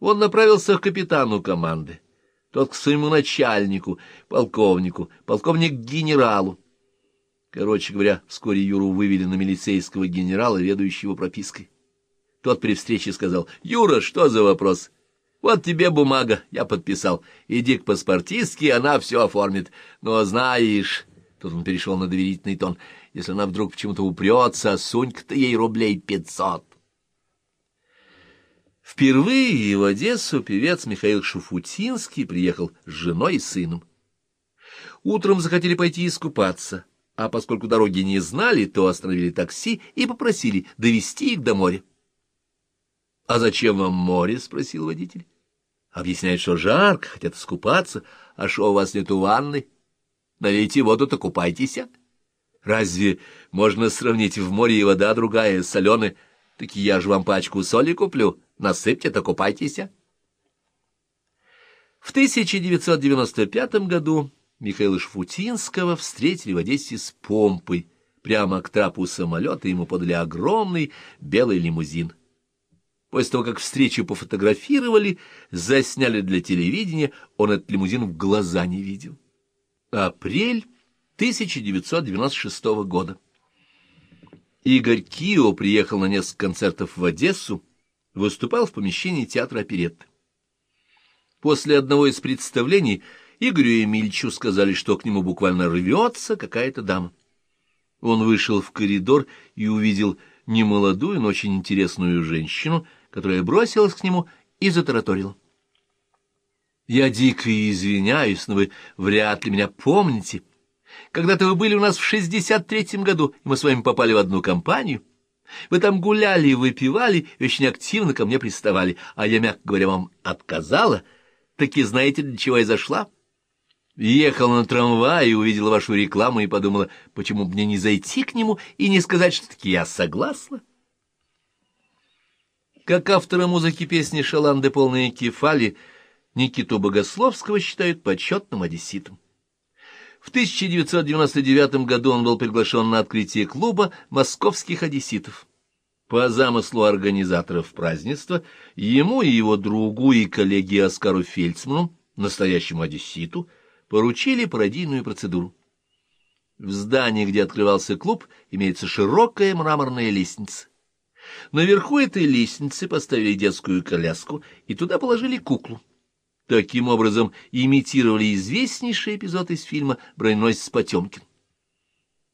Он направился к капитану команды, тот к своему начальнику, полковнику, полковник к генералу. Короче говоря, вскоре Юру вывели на милицейского генерала, ведущего пропиской. Тот при встрече сказал, «Юра, что за вопрос? Вот тебе бумага, я подписал. Иди к паспортистке, она все оформит. Но знаешь...» Тут он перешел на доверительный тон. «Если она вдруг почему-то упрется, сунь-ка ты ей рублей пятьсот». Впервые в Одессу певец Михаил Шуфутинский приехал с женой и сыном. Утром захотели пойти искупаться, а поскольку дороги не знали, то остановили такси и попросили довести их до моря. — А зачем вам море? — спросил водитель. — Объясняет, что жарко, хотят искупаться, а что у вас нету ванны? Налейте воду-то купайтесь. Разве можно сравнить в море и вода другая, соленая? Так я же вам пачку соли куплю, насыпьте-то купайтесь. В 1995 году Михаила Шфутинского встретили в Одессе с помпой. Прямо к трапу самолета ему подали огромный белый лимузин. После того, как встречу пофотографировали, засняли для телевидения, он этот лимузин в глаза не видел. Апрель 1996 года. Игорь Кио приехал на несколько концертов в Одессу, выступал в помещении театра оперетты. После одного из представлений Игорю Эмильчу сказали, что к нему буквально рвется какая-то дама. Он вышел в коридор и увидел немолодую, но очень интересную женщину, которая бросилась к нему и затараторила. «Я дико извиняюсь, но вы вряд ли меня помните. Когда-то вы были у нас в шестьдесят третьем году, и мы с вами попали в одну компанию. Вы там гуляли и выпивали, очень активно ко мне приставали, а я, мягко говоря, вам отказала. Таки знаете, для чего я зашла?» Ехала на трамвае, увидела вашу рекламу и подумала, почему бы мне не зайти к нему и не сказать, что таки я согласна. Как автора музыки песни «Шаланды полные кефали» Никиту Богословского считают почетным одесситом. В 1999 году он был приглашен на открытие клуба московских одесситов. По замыслу организаторов празднества, ему и его другу и коллеге Оскару Фельдсману, настоящему одесситу, поручили пародийную процедуру. В здании, где открывался клуб, имеется широкая мраморная лестница. Наверху этой лестницы поставили детскую коляску и туда положили куклу. Таким образом имитировали известнейший эпизод из фильма «Броненосец Потемкин».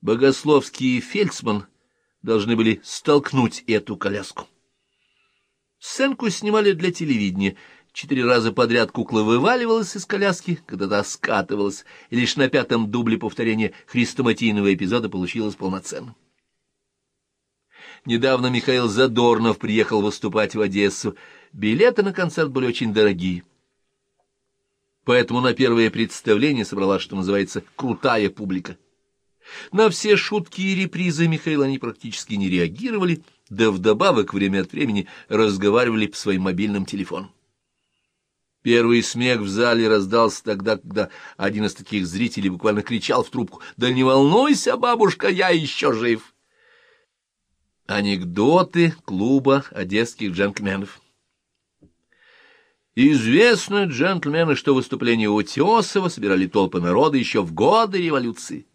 Богословский и Фельдсман должны были столкнуть эту коляску. Сценку снимали для телевидения — Четыре раза подряд кукла вываливалась из коляски, когда та скатывалась, и лишь на пятом дубле повторения хрестоматийного эпизода получилось полноценным. Недавно Михаил Задорнов приехал выступать в Одессу. Билеты на концерт были очень дорогие. Поэтому на первое представление собралась, что называется, крутая публика. На все шутки и репризы Михаила они практически не реагировали, да вдобавок время от времени разговаривали по своим мобильным телефонам. Первый смех в зале раздался тогда, когда один из таких зрителей буквально кричал в трубку «Да не волнуйся, бабушка, я еще жив!» Анекдоты клуба одесских джентльменов Известно, джентльмены, что выступление Утесова собирали толпы народа еще в годы революции.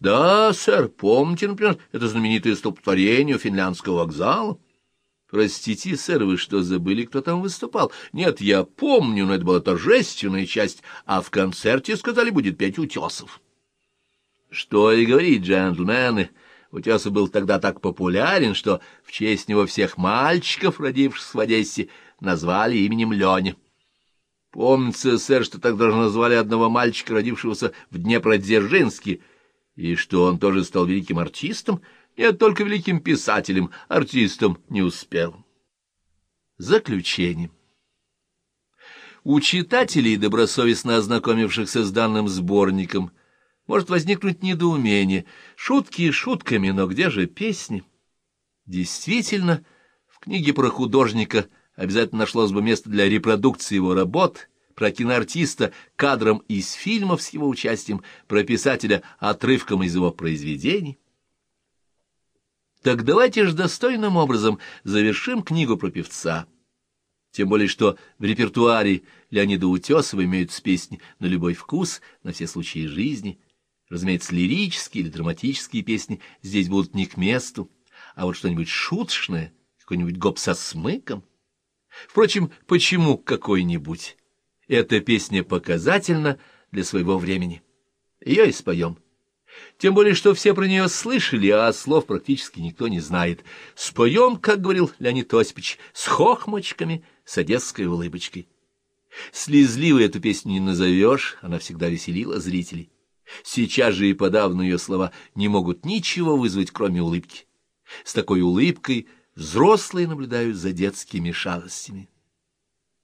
Да, сэр, помните, например, это знаменитое столпотворение у финляндского вокзала? Простите, сэр, вы что, забыли, кто там выступал? Нет, я помню, но это была торжественная часть, а в концерте, сказали, будет пять утесов. Что и говорить, джентльмены, Утесов был тогда так популярен, что в честь него всех мальчиков, родившихся в Одессе, назвали именем Леня. Помнится, сэр, что тогда же назвали одного мальчика, родившегося в Днепродзержинске, и что он тоже стал великим артистом — нет, только великим писателем, артистом не успел. Заключение. У читателей, добросовестно ознакомившихся с данным сборником, может возникнуть недоумение. Шутки шутками, но где же песни? Действительно, в книге про художника обязательно нашлось бы место для репродукции его работ, про киноартиста кадром из фильмов с его участием, про писателя отрывком из его произведений. Так давайте же достойным образом завершим книгу про певца. Тем более, что в репертуаре Леонида Утесова имеются песни на любой вкус, на все случаи жизни. Разумеется, лирические или драматические песни здесь будут не к месту, а вот что-нибудь шуточное, какой-нибудь гоп со смыком. Впрочем, почему какой-нибудь? Эта песня показательна для своего времени. Ее и споем. Тем более, что все про нее слышали, а слов практически никто не знает. Споем, как говорил Леонид Осипович, с хохмочками, с одесской улыбочкой. Слезливой эту песню не назовешь, она всегда веселила зрителей. Сейчас же и подавно ее слова не могут ничего вызвать, кроме улыбки. С такой улыбкой взрослые наблюдают за детскими шалостями.